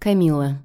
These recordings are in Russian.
Камила.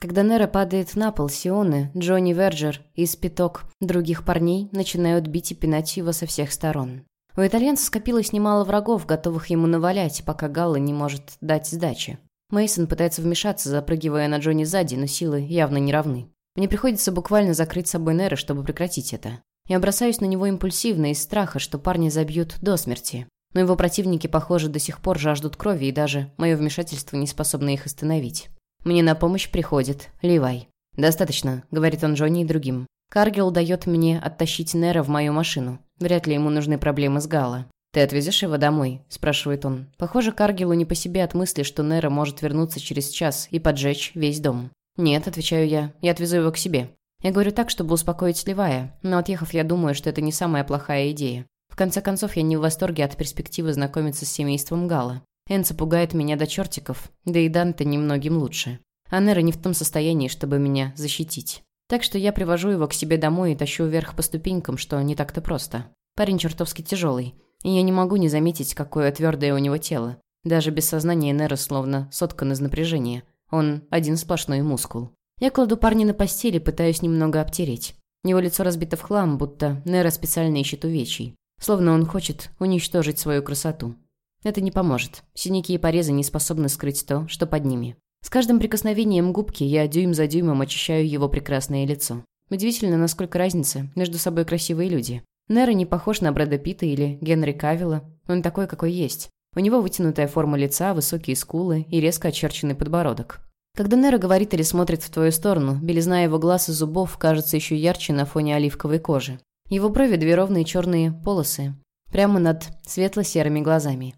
Когда Нера падает на пол, Сионы, Джонни Верджер и спиток других парней начинают бить и пинать его со всех сторон. У итальянца скопилось немало врагов, готовых ему навалять, пока Галла не может дать сдачи. Мейсон пытается вмешаться, запрыгивая на Джонни сзади, но силы явно не равны. Мне приходится буквально закрыть собой Нера, чтобы прекратить это. Я бросаюсь на него импульсивно из страха, что парни забьют до смерти. Но его противники, похоже, до сих пор жаждут крови, и даже мое вмешательство не способно их остановить. Мне на помощь приходит Ливай. «Достаточно», — говорит он Джонни и другим. Каргил дает мне оттащить Нера в мою машину. Вряд ли ему нужны проблемы с Гала. «Ты отвезешь его домой?» – спрашивает он. Похоже, Каргилу не по себе от мысли, что Нера может вернуться через час и поджечь весь дом. «Нет», – отвечаю я, – «я отвезу его к себе». Я говорю так, чтобы успокоить Сливая, но отъехав, я думаю, что это не самая плохая идея. В конце концов, я не в восторге от перспективы знакомиться с семейством Гала. Энца пугает меня до чертиков, да и Данте немногим лучше. А не в том состоянии, чтобы меня защитить. Так что я привожу его к себе домой и тащу вверх по ступенькам, что не так-то просто. Парень чертовски тяжелый, и я не могу не заметить, какое твердое у него тело. Даже без сознания Нера словно соткан из напряжения. Он один сплошной мускул. Я кладу парня на постели, пытаюсь немного обтереть. Его лицо разбито в хлам, будто Нера специально ищет увечий. Словно он хочет уничтожить свою красоту. Это не поможет. Синяки и порезы не способны скрыть то, что под ними. С каждым прикосновением губки я дюйм за дюймом очищаю его прекрасное лицо. Удивительно, насколько разница между собой красивые люди. Нера не похож на Брэда Питта или Генри Кавилла. Он такой, какой есть. У него вытянутая форма лица, высокие скулы и резко очерченный подбородок. Когда Нера говорит или смотрит в твою сторону, белизна его глаз и зубов кажется еще ярче на фоне оливковой кожи. Его брови две ровные черные полосы, прямо над светло-серыми глазами.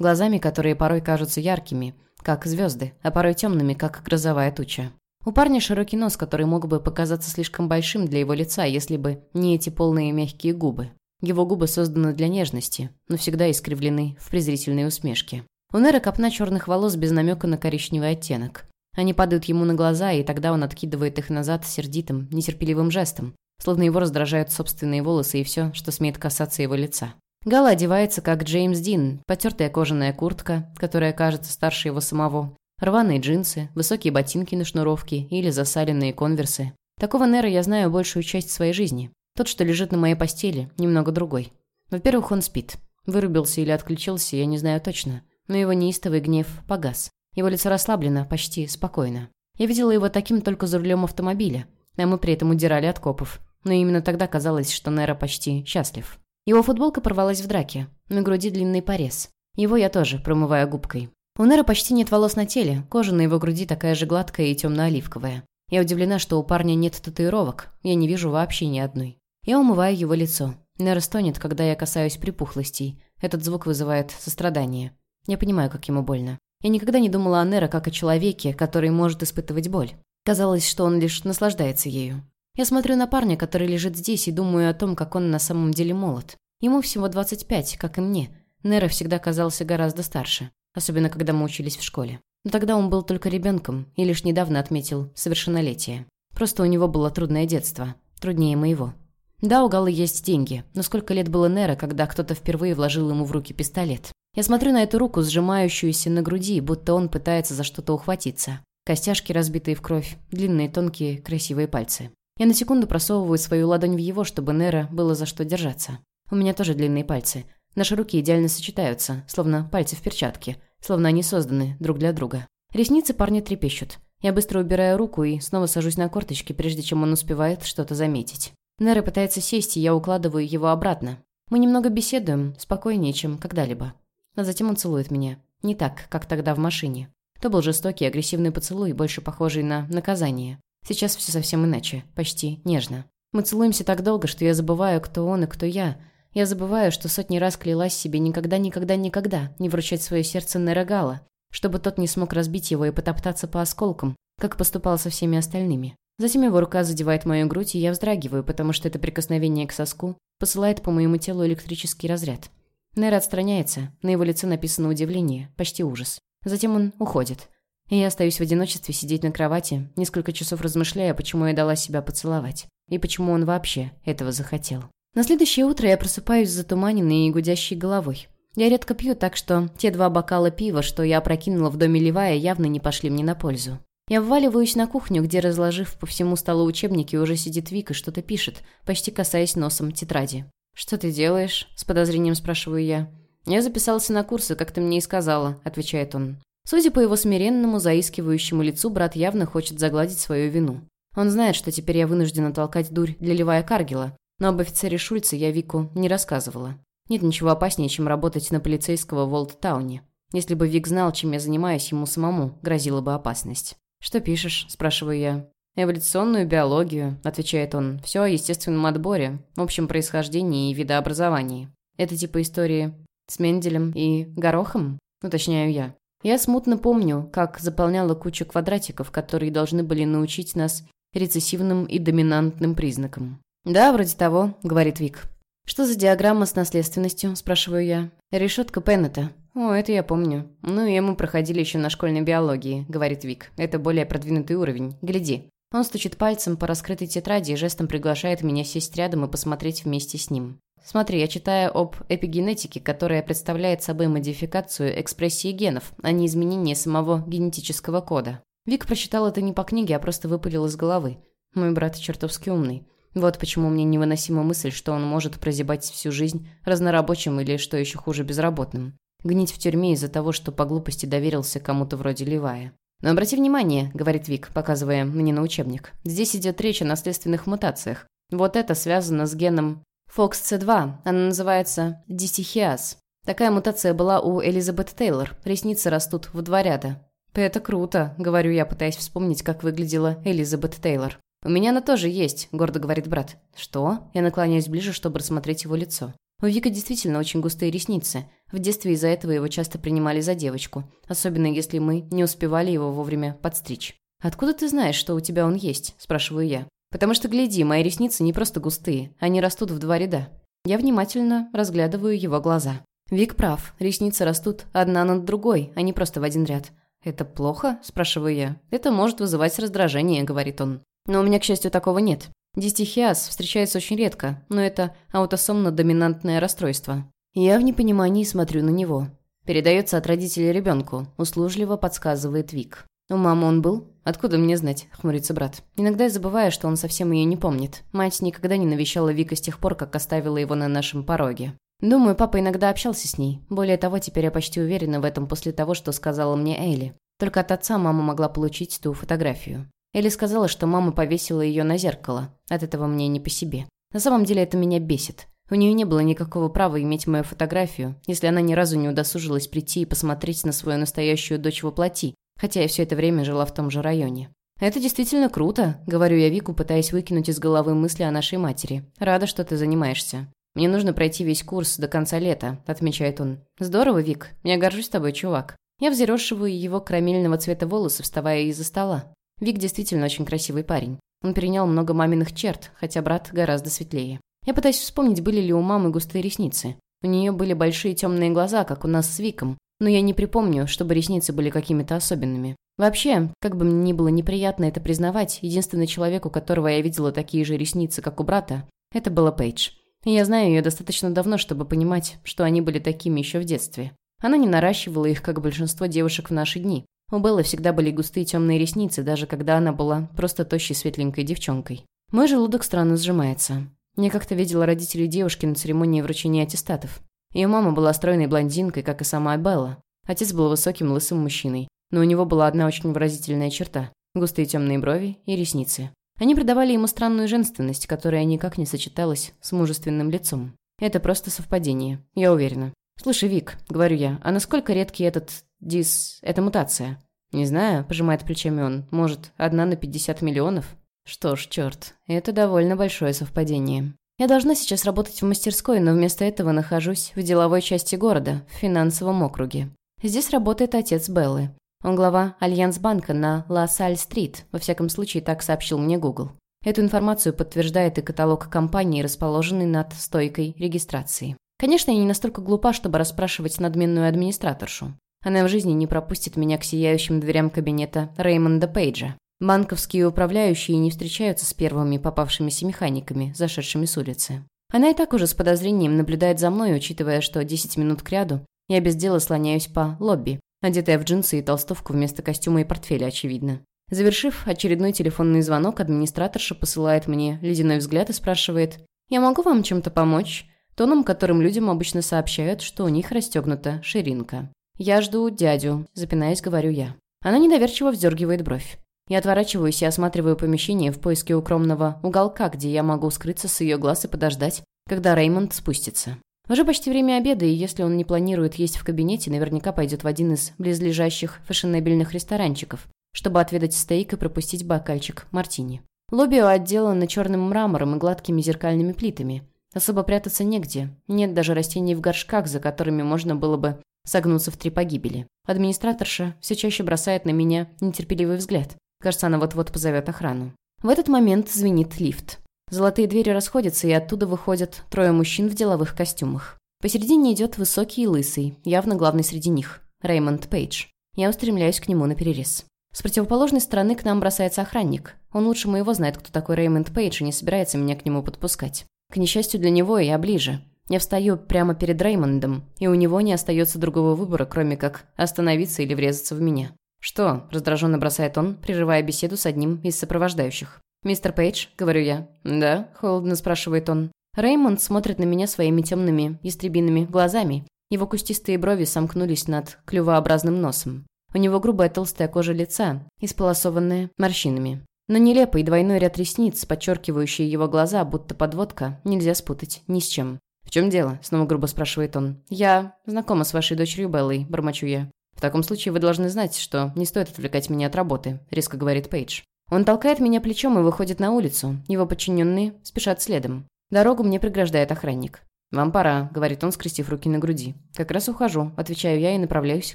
Глазами, которые порой кажутся яркими, как звезды, а порой темными, как грозовая туча. У парня широкий нос, который мог бы показаться слишком большим для его лица, если бы не эти полные мягкие губы. Его губы созданы для нежности, но всегда искривлены в презрительной усмешке. У Нера копна черных волос без намека на коричневый оттенок. Они падают ему на глаза, и тогда он откидывает их назад сердитым, нетерпеливым жестом, словно его раздражают собственные волосы и все, что смеет касаться его лица. Гала одевается как Джеймс Дин, потертая кожаная куртка, которая кажется старше его самого, рваные джинсы, высокие ботинки на шнуровке или засаленные конверсы. Такого Нера я знаю большую часть своей жизни. Тот, что лежит на моей постели, немного другой. Во-первых, он спит. Вырубился или отключился, я не знаю точно. Но его неистовый гнев погас. Его лицо расслаблено, почти спокойно. Я видела его таким только за рулем автомобиля, а мы при этом удирали от копов. Но именно тогда казалось, что Нера почти счастлив. Его футболка порвалась в драке. На груди длинный порез. Его я тоже промываю губкой. У Нера почти нет волос на теле, кожа на его груди такая же гладкая и темно-оливковая. Я удивлена, что у парня нет татуировок. Я не вижу вообще ни одной. Я умываю его лицо. Нера стонет, когда я касаюсь припухлостей. Этот звук вызывает сострадание. Я понимаю, как ему больно. Я никогда не думала о Нера как о человеке, который может испытывать боль. Казалось, что он лишь наслаждается ею. Я смотрю на парня, который лежит здесь, и думаю о том, как он на самом деле молод. Ему всего 25, как и мне. Нера всегда казался гораздо старше, особенно когда мы учились в школе. Но тогда он был только ребенком и лишь недавно отметил совершеннолетие. Просто у него было трудное детство, труднее моего. Да, у Галы есть деньги, но сколько лет было Нера, когда кто-то впервые вложил ему в руки пистолет? Я смотрю на эту руку, сжимающуюся на груди, будто он пытается за что-то ухватиться. Костяшки, разбитые в кровь, длинные, тонкие, красивые пальцы. Я на секунду просовываю свою ладонь в его, чтобы Нера было за что держаться. У меня тоже длинные пальцы. Наши руки идеально сочетаются, словно пальцы в перчатке, словно они созданы друг для друга. Ресницы парня трепещут. Я быстро убираю руку и снова сажусь на корточки, прежде чем он успевает что-то заметить. Нера пытается сесть, и я укладываю его обратно. Мы немного беседуем, спокойнее, чем когда-либо. А затем он целует меня. Не так, как тогда в машине. То был жестокий, агрессивный поцелуй, больше похожий на наказание. Сейчас все совсем иначе, почти нежно. Мы целуемся так долго, что я забываю, кто он и кто я. Я забываю, что сотни раз клялась себе никогда, никогда, никогда не вручать свое сердце Нерогала, чтобы тот не смог разбить его и потоптаться по осколкам, как поступал со всеми остальными. Затем его рука задевает мою грудь, и я вздрагиваю, потому что это прикосновение к соску посылает по моему телу электрический разряд. Нер отстраняется, на его лице написано удивление, почти ужас. Затем он уходит. И я остаюсь в одиночестве сидеть на кровати, несколько часов размышляя, почему я дала себя поцеловать. И почему он вообще этого захотел. На следующее утро я просыпаюсь затуманенной и гудящей головой. Я редко пью, так что те два бокала пива, что я опрокинула в доме Левая, явно не пошли мне на пользу. Я вваливаюсь на кухню, где, разложив по всему столу учебники, уже сидит Вик и что-то пишет, почти касаясь носом тетради. «Что ты делаешь?» – с подозрением спрашиваю я. «Я записался на курсы, как ты мне и сказала», – отвечает он. Судя по его смиренному, заискивающему лицу, брат явно хочет загладить свою вину. Он знает, что теперь я вынуждена толкать дурь для Левая Каргела, но об офицере Шульце я Вику не рассказывала. Нет ничего опаснее, чем работать на полицейского в Олдтауне. Если бы Вик знал, чем я занимаюсь, ему самому грозила бы опасность. «Что пишешь?» – спрашиваю я. «Эволюционную биологию», – отвечает он. «Все о естественном отборе, общем происхождении и видообразовании. Это типа истории с Менделем и Горохом?» – уточняю я. Я смутно помню, как заполняла кучу квадратиков, которые должны были научить нас рецессивным и доминантным признакам. «Да, вроде того», — говорит Вик. «Что за диаграмма с наследственностью?» – спрашиваю я. «Решетка Пеннета». «О, это я помню. Ну и мы проходили еще на школьной биологии», – говорит Вик. «Это более продвинутый уровень. Гляди». Он стучит пальцем по раскрытой тетради и жестом приглашает меня сесть рядом и посмотреть вместе с ним. Смотри, я читаю об эпигенетике, которая представляет собой модификацию экспрессии генов, а не изменение самого генетического кода. Вик прочитал это не по книге, а просто выпалил из головы. Мой брат чертовски умный. Вот почему мне невыносима мысль, что он может прозябать всю жизнь разнорабочим или, что еще хуже, безработным. Гнить в тюрьме из-за того, что по глупости доверился кому-то вроде Левая. «Но обрати внимание», — говорит Вик, показывая мне на учебник. «Здесь идет речь о наследственных мутациях. Вот это связано с геном FOXC2, она называется дистихиаз. Такая мутация была у Элизабет Тейлор, ресницы растут в два ряда. «Это круто», — говорю я, пытаясь вспомнить, как выглядела Элизабет Тейлор. «У меня она тоже есть», — гордо говорит брат. «Что?» Я наклоняюсь ближе, чтобы рассмотреть его лицо. У Вика действительно очень густые ресницы. В детстве из-за этого его часто принимали за девочку, особенно если мы не успевали его вовремя подстричь. «Откуда ты знаешь, что у тебя он есть?» – спрашиваю я. Потому что, гляди, мои ресницы не просто густые, они растут в два ряда. Я внимательно разглядываю его глаза. Вик прав, ресницы растут одна над другой, а не просто в один ряд. «Это плохо?» – спрашиваю я. «Это может вызывать раздражение», – говорит он. «Но у меня, к счастью, такого нет. Дистихиаз встречается очень редко, но это аутосомно-доминантное расстройство. Я в непонимании смотрю на него. Передается от родителей ребенку, услужливо подсказывает Вик. «У мамы он был?» «Откуда мне знать?» — хмурится брат. «Иногда я забываю, что он совсем ее не помнит. Мать никогда не навещала Вика с тех пор, как оставила его на нашем пороге. Думаю, папа иногда общался с ней. Более того, теперь я почти уверена в этом после того, что сказала мне Элли. Только от отца мама могла получить ту фотографию. Элли сказала, что мама повесила ее на зеркало. От этого мне не по себе. На самом деле это меня бесит. У нее не было никакого права иметь мою фотографию, если она ни разу не удосужилась прийти и посмотреть на свою настоящую дочь во плоти, хотя я все это время жила в том же районе. «Это действительно круто», — говорю я Вику, пытаясь выкинуть из головы мысли о нашей матери. «Рада, что ты занимаешься». «Мне нужно пройти весь курс до конца лета», — отмечает он. «Здорово, Вик. Я горжусь тобой, чувак». Я взъерошиваю его карамельного цвета волосы, вставая из-за стола. Вик действительно очень красивый парень. Он перенял много маминых черт, хотя брат гораздо светлее. Я пытаюсь вспомнить, были ли у мамы густые ресницы. У нее были большие темные глаза, как у нас с Виком, но я не припомню, чтобы ресницы были какими-то особенными. Вообще, как бы мне ни было неприятно это признавать, единственный человек, у которого я видела такие же ресницы, как у брата, это была Пейдж. И я знаю ее достаточно давно, чтобы понимать, что они были такими еще в детстве. Она не наращивала их, как большинство девушек в наши дни. У Беллы всегда были густые темные ресницы, даже когда она была просто тощей светленькой девчонкой. Мой желудок странно сжимается. Я как-то видела родителей девушки на церемонии вручения аттестатов. Ее мама была стройной блондинкой, как и сама Белла. Отец был высоким лысым мужчиной, но у него была одна очень выразительная черта – густые темные брови и ресницы. Они придавали ему странную женственность, которая никак не сочеталась с мужественным лицом. Это просто совпадение, я уверена. «Слушай, Вик», — говорю я, — «а насколько редкий этот дис... эта мутация?» «Не знаю», — пожимает плечами он. «Может, одна на 50 миллионов?» Что ж, черт, это довольно большое совпадение. Я должна сейчас работать в мастерской, но вместо этого нахожусь в деловой части города, в финансовом округе. Здесь работает отец Беллы. Он глава Альянс-банка на Ла-Саль-стрит, во всяком случае так сообщил мне Google. Эту информацию подтверждает и каталог компаний, расположенный над стойкой регистрации. Конечно, я не настолько глупа, чтобы расспрашивать надменную администраторшу. Она в жизни не пропустит меня к сияющим дверям кабинета Реймонда Пейджа. Банковские управляющие не встречаются с первыми попавшимися механиками, зашедшими с улицы. Она и так уже с подозрением наблюдает за мной, учитывая, что 10 минут кряду я без дела слоняюсь по лобби, одетая в джинсы и толстовку вместо костюма и портфеля, очевидно. Завершив очередной телефонный звонок, администраторша посылает мне ледяной взгляд и спрашивает «Я могу вам чем-то помочь?» Тоном, которым людям обычно сообщают, что у них расстегнута ширинка. «Я жду дядю», – запинаясь, говорю я. Она недоверчиво вздергивает бровь. Я отворачиваюсь и осматриваю помещение в поиске укромного уголка, где я могу скрыться с ее глаз и подождать, когда Реймонд спустится. Уже почти время обеда, и если он не планирует есть в кабинете, наверняка пойдет в один из близлежащих фешенебельных ресторанчиков, чтобы отведать стейк и пропустить бокальчик мартини. Лобби отделано черным мрамором и гладкими зеркальными плитами. Особо прятаться негде. Нет даже растений в горшках, за которыми можно было бы согнуться в три погибели. Администраторша все чаще бросает на меня нетерпеливый взгляд. Кажется, она вот-вот позовет охрану. В этот момент звенит лифт. Золотые двери расходятся, и оттуда выходят трое мужчин в деловых костюмах. Посередине идет высокий и лысый, явно главный среди них, Реймонд Пейдж. Я устремляюсь к нему на перерез. С противоположной стороны к нам бросается охранник. Он лучше моего знает, кто такой Реймонд Пейдж, и не собирается меня к нему подпускать. К несчастью для него, я ближе. Я встаю прямо перед Реймондом, и у него не остается другого выбора, кроме как остановиться или врезаться в меня. «Что?» – раздраженно бросает он, прерывая беседу с одним из сопровождающих. «Мистер Пейдж?» – говорю я. «Да?» – холодно спрашивает он. Реймонд смотрит на меня своими темными, истребиными глазами. Его кустистые брови сомкнулись над клювообразным носом. У него грубая толстая кожа лица, исполосованная морщинами. Но нелепый двойной ряд ресниц, подчеркивающий его глаза, будто подводка, нельзя спутать ни с чем. «В чем дело?» – снова грубо спрашивает он. «Я знакома с вашей дочерью Беллой», – бормочу я. «В таком случае вы должны знать, что не стоит отвлекать меня от работы», – резко говорит Пейдж. Он толкает меня плечом и выходит на улицу. Его подчиненные спешат следом. Дорогу мне преграждает охранник. «Вам пора», — говорит он, скрестив руки на груди. «Как раз ухожу», — отвечаю я и направляюсь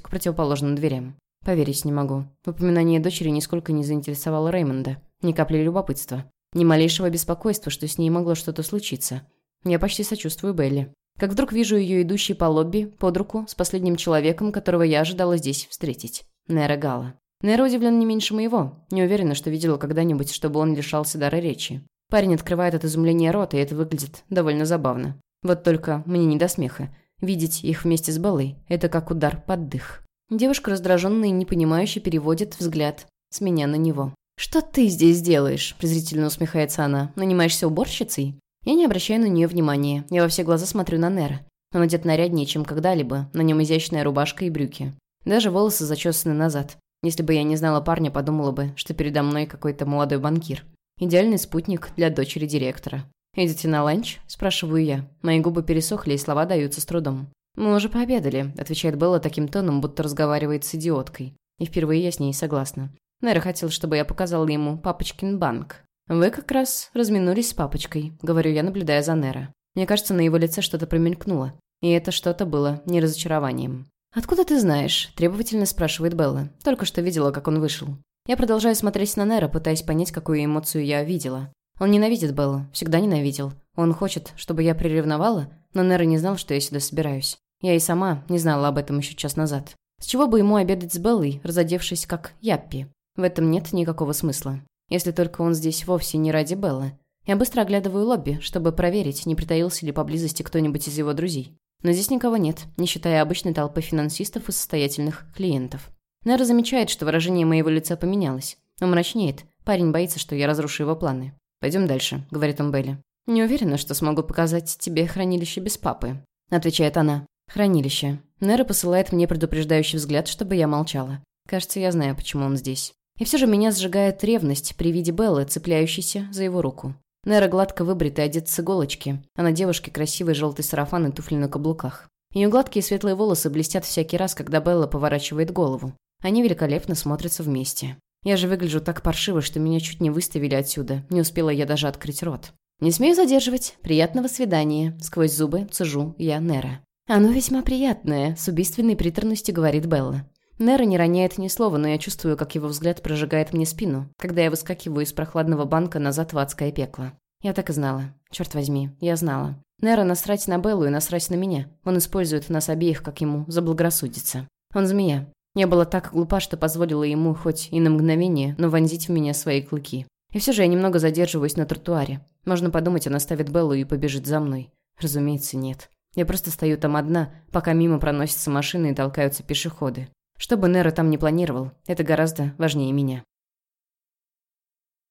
к противоположным дверям. Поверить не могу. Упоминание дочери нисколько не заинтересовало Реймонда. Ни капли любопытства. Ни малейшего беспокойства, что с ней могло что-то случиться. Я почти сочувствую Белли. Как вдруг вижу ее идущей по лобби, под руку, с последним человеком, которого я ожидала здесь встретить. Нера Гала. Нера удивлен не меньше моего. Не уверена, что видела когда-нибудь, чтобы он лишался дара речи. Парень открывает от изумления рот, и это выглядит довольно забавно. Вот только мне не до смеха. Видеть их вместе с Беллой – это как удар под дых. Девушка раздраженная и непонимающе переводит взгляд с меня на него. «Что ты здесь делаешь?» – презрительно усмехается она. «Нанимаешься уборщицей?» Я не обращаю на нее внимания. Я во все глаза смотрю на Нера. Он одет наряднее, чем когда-либо. На нем изящная рубашка и брюки. Даже волосы зачесаны назад. Если бы я не знала парня, подумала бы, что передо мной какой-то молодой банкир. Идеальный спутник для дочери директора. «Идете на ланч?» – спрашиваю я. Мои губы пересохли, и слова даются с трудом. «Мы уже пообедали», – отвечает Белла таким тоном, будто разговаривает с идиоткой. И впервые я с ней согласна. Нера хотел, чтобы я показала ему папочкин банк. «Вы как раз разминулись с папочкой», — говорю я, наблюдая за Нера. Мне кажется, на его лице что-то промелькнуло. И это что-то было не разочарованием. «Откуда ты знаешь?» – требовательно спрашивает Белла. Только что видела, как он вышел. Я продолжаю смотреть на Нера, пытаясь понять, какую эмоцию я видела. Он ненавидит Беллу, всегда ненавидел. Он хочет, чтобы я приревновала, но Нера не знал, что я сюда собираюсь. Я и сама не знала об этом еще час назад. С чего бы ему обедать с Беллой, разодевшись как Яппи? В этом нет никакого смысла. Если только он здесь вовсе не ради Беллы. Я быстро оглядываю лобби, чтобы проверить, не притаился ли поблизости кто-нибудь из его друзей. Но здесь никого нет, не считая обычной толпы финансистов и состоятельных клиентов. Нера замечает, что выражение моего лица поменялось. Он мрачнеет. Парень боится, что я разрушу его планы. «Пойдем дальше», — говорит он Белли. «Не уверена, что смогу показать тебе хранилище без папы», — отвечает она. «Хранилище». Нера посылает мне предупреждающий взгляд, чтобы я молчала. Кажется, я знаю, почему он здесь. И все же меня сжигает ревность при виде Беллы, цепляющейся за его руку. Нера гладко выбрита и одет с иголочки, а на девушке красивый желтый сарафан и туфли на каблуках. Ее гладкие светлые волосы блестят всякий раз, когда Белла поворачивает голову. Они великолепно смотрятся вместе. Я же выгляжу так паршиво, что меня чуть не выставили отсюда. Не успела я даже открыть рот. «Не смею задерживать. Приятного свидания». Сквозь зубы цежу я Нера. «Оно весьма приятное», — с убийственной приторностью говорит Белла. Нера не роняет ни слова, но я чувствую, как его взгляд прожигает мне спину, когда я выскакиваю из прохладного банка назад в адское пекло. Я так и знала. Черт возьми, я знала. Нера насрать на Беллу и насрать на меня. Он использует нас обеих, как ему заблагорассудится. Он змея. Я была так глупа, что позволила ему хоть и на мгновение, но вонзить в меня свои клыки. И все же я немного задерживаюсь на тротуаре. Можно подумать, он оставит Беллу и побежит за мной. Разумеется, нет. Я просто стою там одна, пока мимо проносятся машины и толкаются пешеходы. Что бы Неро там не планировал, это гораздо важнее меня.